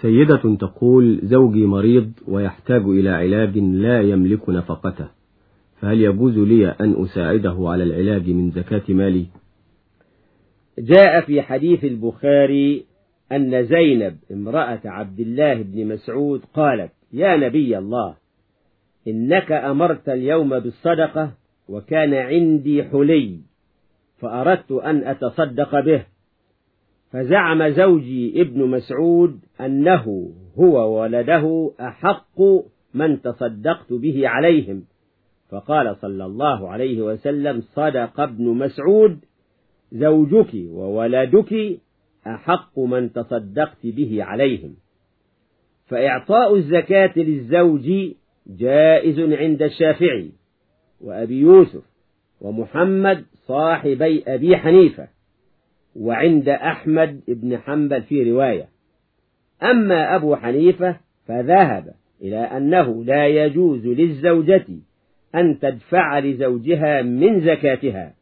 سيدة تقول زوجي مريض ويحتاج إلى علاج لا يملك نفقته فهل يجوز لي أن أساعده على العلاج من زكاة مالي؟ جاء في حديث البخاري أن زينب امرأة عبد الله بن مسعود قالت يا نبي الله إنك أمرت اليوم بالصدقة وكان عندي حلي فأردت أن أتصدق به. فزعم زوجي ابن مسعود أنه هو ولده أحق من تصدقت به عليهم. فقال صلى الله عليه وسلم صدق ابن مسعود زوجك وولدك أحق من تصدقت به عليهم. فإعطاء الزكاة للزوج جائز عند الشافعي وأبي يوسف ومحمد صاحبي أبي حنيفة. وعند أحمد بن حنبل في رواية. أما أبو حنيفة فذهب إلى أنه لا يجوز للزوجة أن تدفع لزوجها من زكاتها.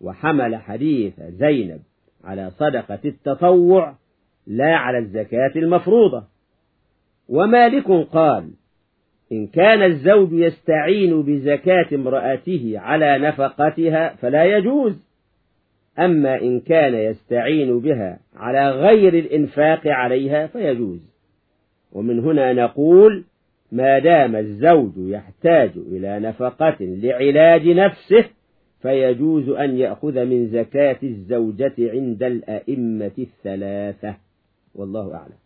وحمل حديث زينب على صدقة التطوع لا على الزكاة المفروضة. ومالك قال إن كان الزوج يستعين بزكاة امرأته على نفقتها فلا يجوز. أما إن كان يستعين بها على غير الإنفاق عليها فيجوز. ومن هنا نقول ما دام الزوج يحتاج إلى نفقة لعلاج نفسه فيجوز أن يأخذ من زكاة الزوجة عند الأئمة الثلاثة. والله أعلم.